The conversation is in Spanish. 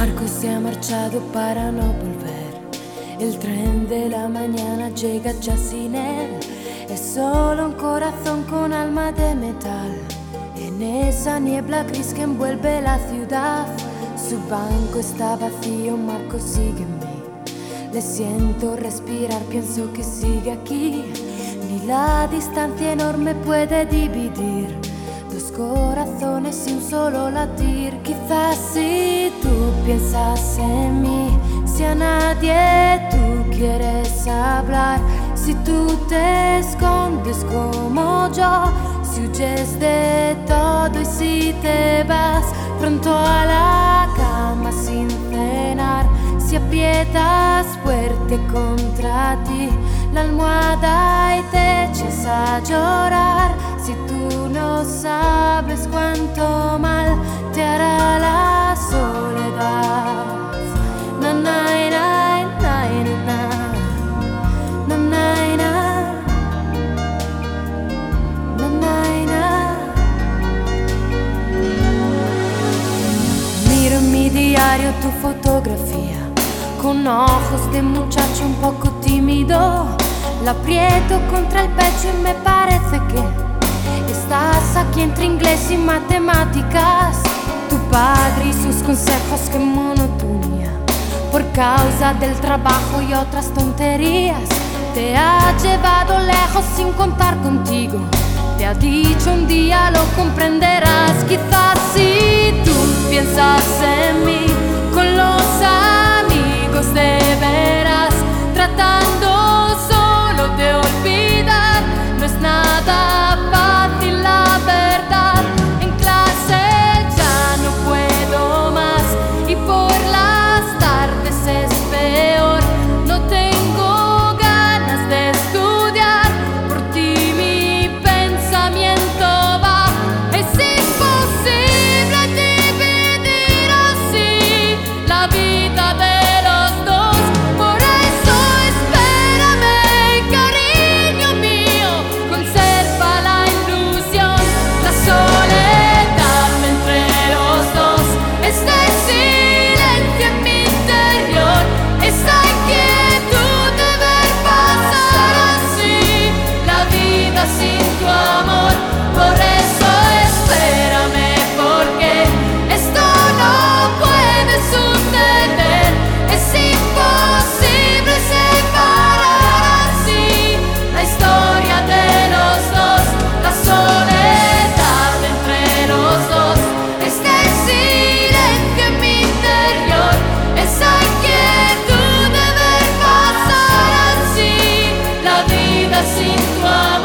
Marco se ha marchado para no volver. El tren de la mañana llega ya sin él. Es solo un corazón con alma de metal. En esa niebla gris que envuelve la ciudad, su banco está vacío, Marco sigue en mí. Le siento respirar, pienso que sigue aquí. Ni la distancia enorme puede dividir dos corazones y un solo latir. Quizás tú piensas en mí, si a nadie tú quieres hablar, si tú te escondes como yo, si huyes de todo y si te vas pronto a la cama sin cenar, si aprietas fuerte contra ti la almohada y te echas a llorar, si tú no sabes cuánto mal te hará la diario tu fotografía con ojos de muchacho un poco tímido. La aprieto contra el pecho y me parece que estás aquí entre inglés y matemáticas. Tu padre y sus consejos, que monotonía. Por causa del trabajo y otras tonterías, te ha llevado lejos sin contar contigo. Te ha dicho un día lo comprenderás, quizás si tú sinto a